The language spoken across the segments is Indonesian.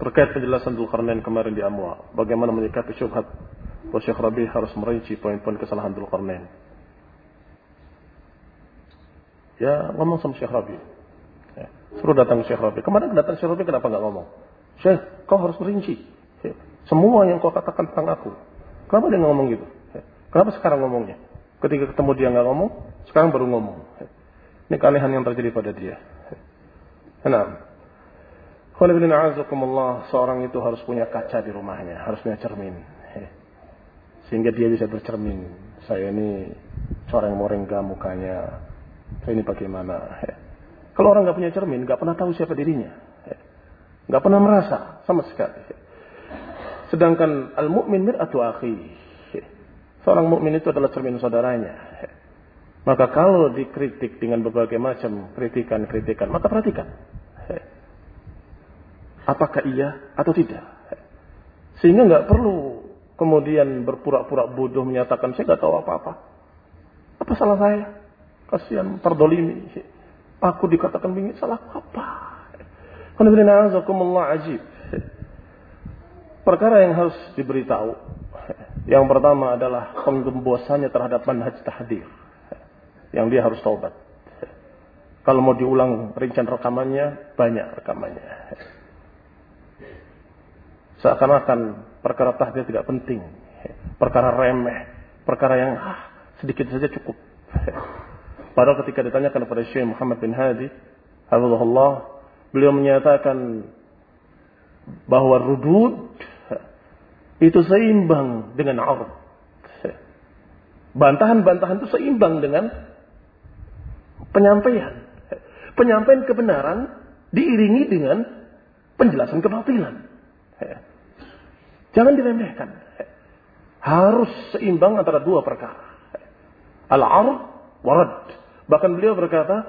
Terkait penjelasan Dzulkarnain kemarin di Amwa, bagaimana menyikapi syubhat bahwa Syekh Rabi harus merinci poin-poin kesalahan Dzulkarnain. Ya, ngomong sama Syekh Rabi. Ya, suruh datang Syekh Rabi. Kemarin datang Syekh Rabi kenapa nggak ngomong? Syekh, kau harus merinci. Ya, semua yang kau katakan tentang aku. Kenapa dia ngomong gitu? Ya, kenapa sekarang ngomongnya? Ketika ketemu dia nggak ngomong, sekarang baru ngomong. Ya, ini keanehan yang terjadi pada dia. Ya. Nah, seorang itu harus punya kaca di rumahnya, harus punya cermin. Sehingga dia bisa bercermin. Saya ini coreng morengga mukanya, saya ini bagaimana? Kalau orang nggak punya cermin, nggak pernah tahu siapa dirinya, nggak pernah merasa sama sekali. Sedangkan al mukmin mir'atu akhi. Seorang mukmin itu adalah cermin saudaranya. Maka kalau dikritik dengan berbagai macam kritikan-kritikan, maka perhatikan. Apakah iya atau tidak? Sehingga nggak perlu kemudian berpura-pura bodoh menyatakan saya nggak tahu apa-apa. Apa salah saya? Kasihan terdolimi. Aku dikatakan bingit salah apa? Ajib. Perkara yang harus diberitahu. Yang pertama adalah penggembosannya terhadap manhaj tahdir. Yang dia harus taubat. Kalau mau diulang rincian rekamannya, banyak rekamannya. Seakan-akan perkara tahdir tidak penting. Perkara remeh. Perkara yang ah, sedikit saja cukup. Padahal ketika ditanyakan kepada Syekh Muhammad bin Hadi, Allah, beliau menyatakan bahwa rudud itu seimbang dengan arad. Bantahan-bantahan itu seimbang dengan penyampaian. Penyampaian kebenaran diiringi dengan penjelasan kebatilan. Jangan diremehkan. Harus seimbang antara dua perkara. Al-ard warad. Bahkan beliau berkata,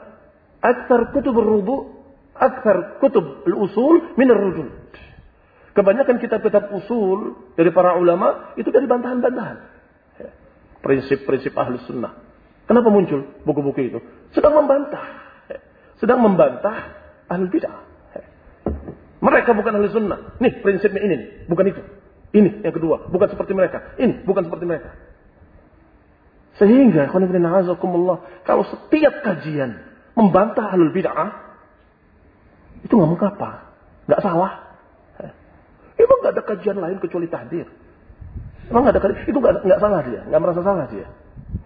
"Aktsar kutub rubu, aktsar kutub al-usul min ar-rujul." Kebanyakan kitab-kitab usul dari para ulama itu dari bantahan-bantahan. Prinsip-prinsip ahli sunnah. Kenapa muncul buku-buku itu? Sedang membantah. Sedang membantah ahli bid'ah. Mereka bukan ahli sunnah. Nih prinsipnya ini, bukan itu. Ini yang kedua, bukan seperti mereka. Ini bukan seperti mereka. Sehingga kalau setiap kajian membantah halul bid'ah itu ngomong apa? Gak salah. Emang gak ada kajian lain kecuali tahdir. Emang gak ada kajian, itu gak, gak salah dia, gak merasa salah dia.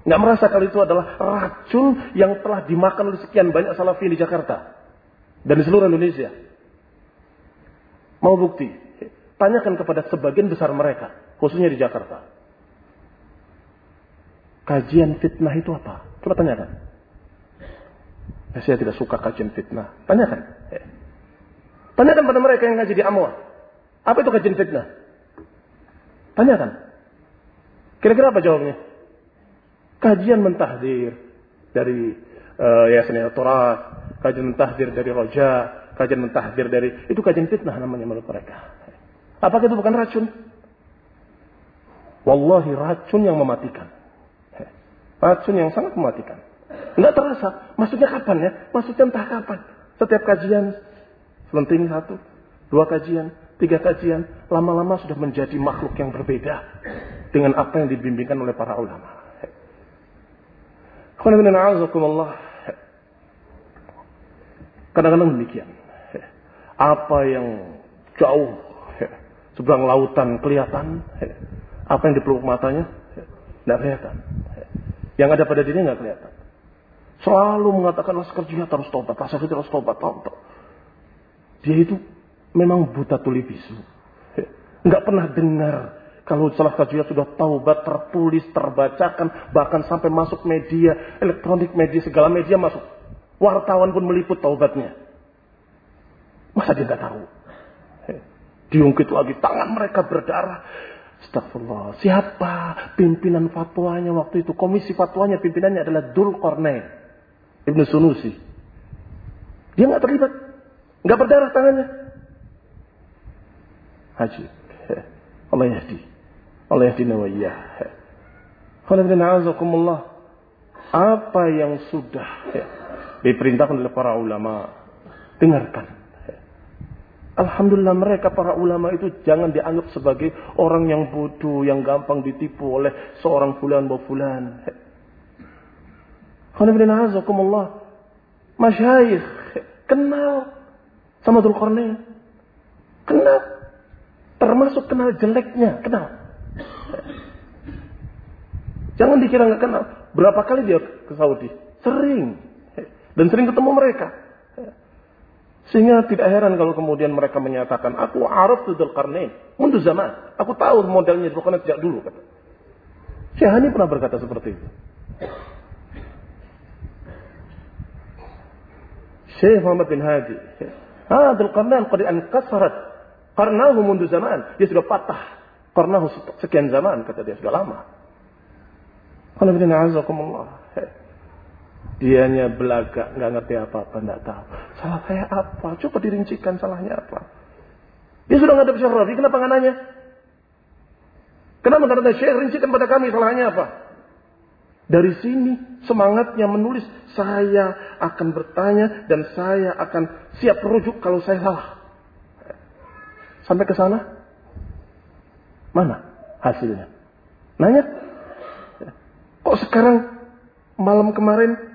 Gak merasa kalau itu adalah racun yang telah dimakan oleh sekian banyak salafi di Jakarta. Dan di seluruh Indonesia. Mau bukti? Tanyakan kepada sebagian besar mereka, khususnya di Jakarta. Kajian fitnah itu apa? Coba tanyakan. Ya, saya tidak suka kajian fitnah. Tanyakan. Ya. Tanyakan pada mereka yang ngaji di Amwa. Apa itu kajian fitnah? Tanyakan. Kira-kira apa jawabnya? Kajian mentahdir dari uh, Yayasan Turas, kajian mentahdir dari Roja, kajian mentahdir dari itu kajian fitnah namanya menurut mereka. Apakah itu bukan racun? Wallahi racun yang mematikan. Racun yang sangat mematikan. Enggak terasa. Maksudnya kapan ya? Maksudnya entah kapan. Setiap kajian, selenting satu, dua kajian, tiga kajian, lama-lama sudah menjadi makhluk yang berbeda dengan apa yang dibimbingkan oleh para ulama. Kadang-kadang demikian. Apa yang jauh seberang lautan kelihatan, apa yang dipeluk matanya, tidak kelihatan. Yang ada pada dirinya nggak kelihatan. Selalu mengatakan laskar jihad harus tobat, laskar jihad harus tobat, tobat. Dia itu memang buta tuli bisu. Nggak pernah dengar kalau salah jihad sudah taubat, tertulis, terbacakan, bahkan sampai masuk media, elektronik media, segala media masuk. Wartawan pun meliput taubatnya. Masa dia nggak tahu? Diungkit lagi tangan mereka berdarah. Astagfirullah. Siapa pimpinan fatwanya waktu itu? Komisi fatwanya pimpinannya adalah Dul Qarnain. Ibnu Sunusi. Dia nggak terlibat. nggak berdarah tangannya. Haji. Allah yahdi. Allah yahdi nawiyah. Apa yang sudah diperintahkan oleh para ulama. Dengarkan. Alhamdulillah mereka para ulama itu jangan dianggap sebagai orang yang bodoh, yang gampang ditipu oleh seorang fulan bawa fulan. Alhamdulillah, Masyayikh kenal sama Dzulqarnain. Kenal. Termasuk kenal jeleknya, kenal. Jangan dikira nggak kenal. Berapa kali dia ke Saudi? Sering. Dan sering ketemu mereka. Sehingga tidak heran kalau kemudian mereka menyatakan, aku araf Dzul Qarnain. Mundu zaman. Aku tahu modelnya Qarnain sejak dulu. Kata. Syahani pernah berkata seperti itu. Syekh Muhammad bin Hadi. Ah, Dzul Qarnain qad ankasarat qarnahu mundu zaman. Dia sudah patah. Qarnahu sekian zaman kata dia sudah lama. Qala bin azakumullah. Dianya belaga, nggak ngerti apa-apa, nggak tahu. Salah saya apa? Coba dirincikan salahnya apa. Dia sudah ngadep Syekh Rabi, kenapa nggak nanya? Kenapa nggak Syekh rincikan pada kami salahnya apa? Dari sini semangatnya menulis, saya akan bertanya dan saya akan siap merujuk kalau saya salah. Sampai ke sana, mana hasilnya? Nanya, kok sekarang malam kemarin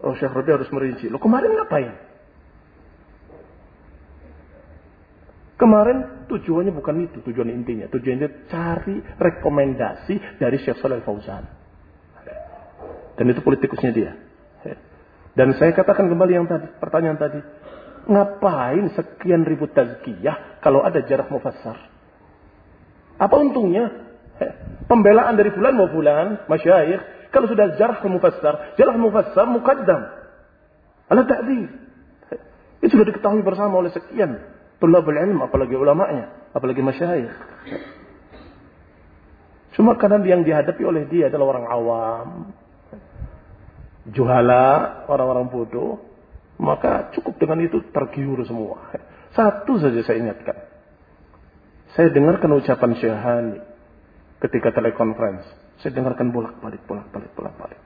Oh Syekh Rabi harus merinci. Lo kemarin ngapain? Kemarin tujuannya bukan itu, tujuan intinya. Tujuannya cari rekomendasi dari Syekh Saleh Fauzan. Dan itu politikusnya dia. Dan saya katakan kembali yang tadi, pertanyaan tadi. Ngapain sekian ribu tazkiyah kalau ada jarah mufassar? Apa untungnya? Pembelaan dari bulan mau bulan, masyayikh, kalau sudah jarh mufassar, jarh mufassar mukaddam. Ala ta'dil. Itu sudah diketahui bersama oleh sekian tulabul ilm, apalagi ulamanya, apalagi masyayikh. Cuma karena yang dihadapi oleh dia adalah orang awam, juhala, orang-orang bodoh, maka cukup dengan itu tergiur semua. Satu saja saya ingatkan. Saya dengarkan ucapan Syahani ketika telekonferensi. Saya dengarkan bolak-balik, bolak-balik, bolak-balik.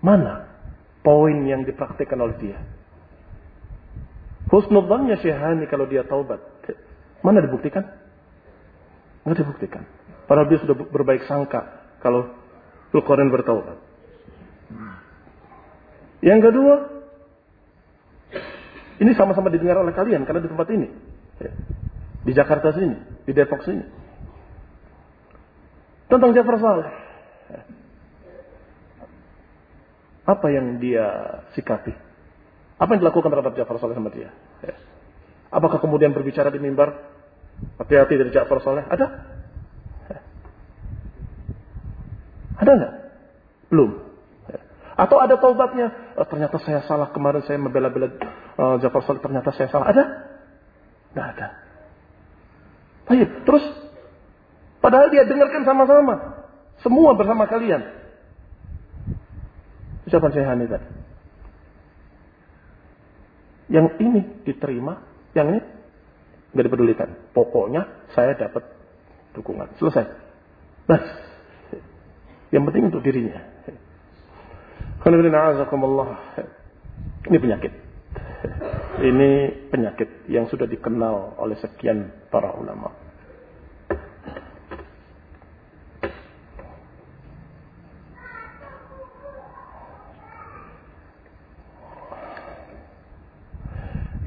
Mana poin yang dipraktikkan oleh dia? Husnudhannya Syehani kalau dia taubat. Mana dibuktikan? Nggak dibuktikan. Padahal dia sudah berbaik sangka kalau Zulkarnain bertaubat. Yang kedua, ini sama-sama didengar oleh kalian karena di tempat ini. Di Jakarta sini, di Depok sini. Tentang Jafar Saleh. Apa yang dia sikapi? Apa yang dilakukan terhadap Jafar Saleh sama dia? Apakah kemudian berbicara di mimbar? Hati-hati dari Jafar Saleh? Ada? Ada nggak? Belum. Atau ada taubatnya? Oh, ternyata saya salah kemarin saya membela-bela uh, Jafar Saleh. Ternyata saya salah. Ada? Nggak ada. Baik. Terus Padahal dia dengarkan sama-sama. Semua bersama kalian. Ucapan saya tadi. Yang ini diterima, yang ini nggak dipedulikan. Pokoknya saya dapat dukungan. Selesai. Bas. Yang penting untuk dirinya. Ini penyakit. Ini penyakit yang sudah dikenal oleh sekian para ulama.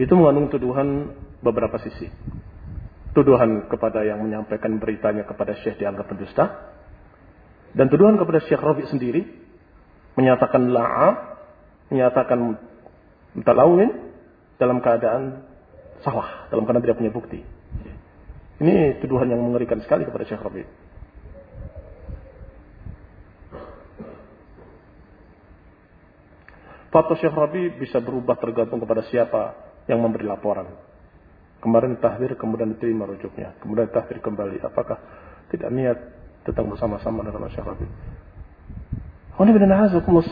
Itu mengandung tuduhan beberapa sisi. Tuduhan kepada yang menyampaikan beritanya kepada Syekh dianggap pendusta. Dan tuduhan kepada Syekh Rabi sendiri. Menyatakan la'ab. Menyatakan talawin. Dalam keadaan salah. Dalam keadaan tidak punya bukti. Ini tuduhan yang mengerikan sekali kepada Syekh Rabi. Fatwa Syekh Rabi bisa berubah tergantung kepada siapa yang memberi laporan. Kemarin tahdir, kemudian diterima rujuknya. Kemudian tahdir kembali. Apakah tidak niat datang bersama-sama dengan Syekh Rabi?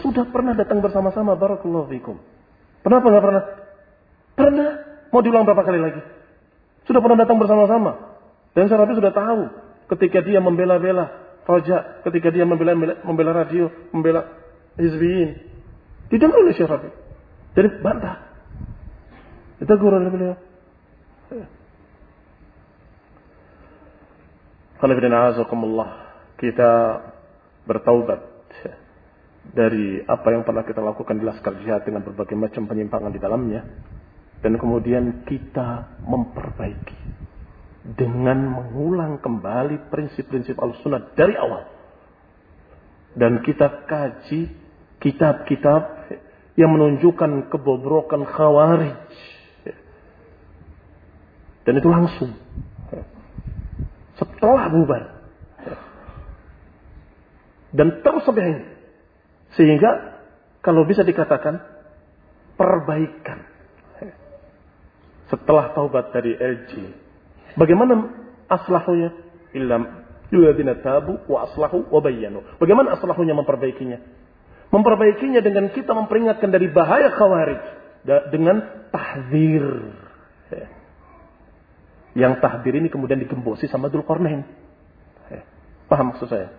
sudah pernah datang bersama-sama. Barakallahu fikum. Kenapa nggak pernah? Pernah. Mau diulang berapa kali lagi? Sudah pernah datang bersama-sama. Dan Syekh sudah tahu ketika dia membela-bela Raja, ketika dia membela, membela radio, membela Hizbiyin. Didengar oleh Syekh Rabi. Jadi bantah. Ditegur oleh beliau. Kita bertaubat dari apa yang pernah kita lakukan di Laskar Jihad dengan berbagai macam penyimpangan di dalamnya. Dan kemudian kita memperbaiki dengan mengulang kembali prinsip-prinsip al-sunnah dari awal. Dan kita kaji kitab-kitab yang menunjukkan kebobrokan khawarij. Dan itu langsung. Setelah bubar. Dan terus sampai ini. Sehingga kalau bisa dikatakan perbaikan setelah taubat dari LG. Bagaimana aslahunya? Illam yuladina tabu wa aslahu wa bayyanu. Bagaimana aslahunya memperbaikinya? Memperbaikinya dengan kita memperingatkan dari bahaya khawarij dengan tahzir. Yang tahdir ini kemudian digembosi sama Dzulqarnain. Paham maksud saya?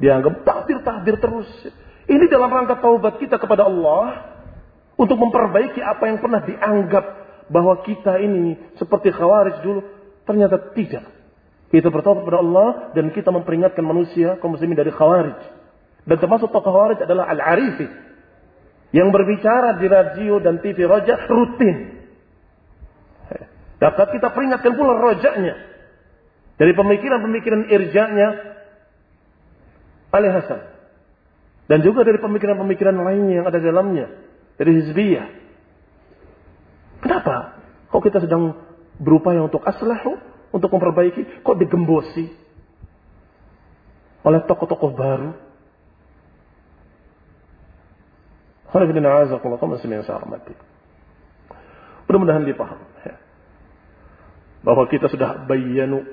Dianggap tahdir-tahdir terus. Ini dalam rangka taubat kita kepada Allah untuk memperbaiki apa yang pernah dianggap bahwa kita ini seperti khawarij dulu. Ternyata tidak. Kita bertobat kepada Allah dan kita memperingatkan manusia kaum muslimin dari khawarij. Dan termasuk tokoh khawarij adalah Al-Arifi. Yang berbicara di radio dan TV roja rutin. Dapat kita peringatkan pula rojanya. Dari pemikiran-pemikiran irjanya Ali Hasan. Dan juga dari pemikiran-pemikiran lainnya yang ada dalamnya. Dari Hizbiyah. Kenapa? Kok kita sedang berupaya untuk aslahu, untuk memperbaiki, kok digembosi oleh tokoh-tokoh baru? Mudah-mudahan dipaham. Ya. Bahwa kita sudah bayanu,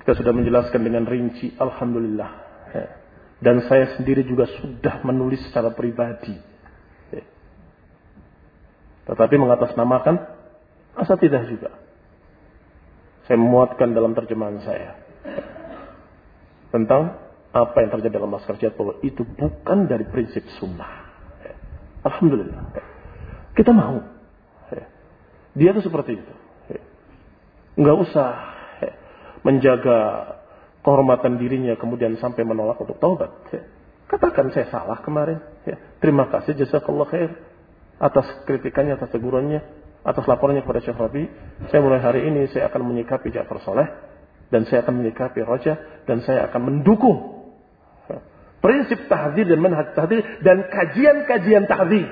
kita sudah menjelaskan dengan rinci, Alhamdulillah. Ya. Dan saya sendiri juga sudah menulis secara pribadi tetapi mengatasnamakan asa tidak juga. Saya memuatkan dalam terjemahan saya. Tentang apa yang terjadi dalam masker jihad bahwa itu bukan dari prinsip sunnah. Alhamdulillah. Kita mau. Dia itu seperti itu. Enggak usah menjaga kehormatan dirinya kemudian sampai menolak untuk taubat. Katakan saya salah kemarin. Terima kasih jazakallah khair atas kritikannya, atas tegurannya, atas laporannya kepada Syekh Rabi. Saya mulai hari ini saya akan menyikapi Ja'far Soleh dan saya akan menyikapi Roja dan saya akan mendukung prinsip tahdir dan manhaj tahdir dan kajian-kajian tahdir.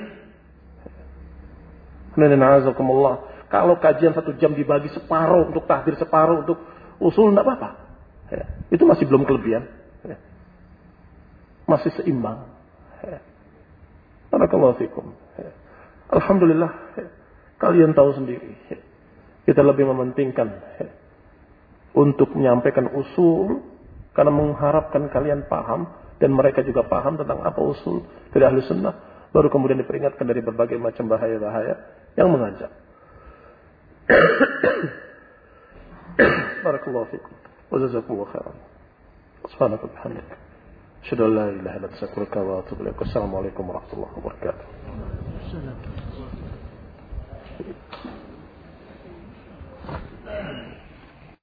Kalau kajian satu jam dibagi separuh untuk tahdir, separuh untuk usul, tidak apa-apa. Ya. Itu masih belum kelebihan. Ya. Masih seimbang. Ya. Fikum. Alhamdulillah, kalian tahu sendiri. Kita lebih mementingkan untuk menyampaikan usul karena mengharapkan kalian paham dan mereka juga paham tentang apa usul dari ahli sunnah. Baru kemudian diperingatkan dari berbagai macam bahaya-bahaya yang mengajak. بارك الله فيكم وجزاكم الله خيرا سبحانك وبحمدك أشهد أن لا إله إلا أنت نستغفرك وأتوب إليك والسلام عليكم ورحمة الله وبركاته. السلام.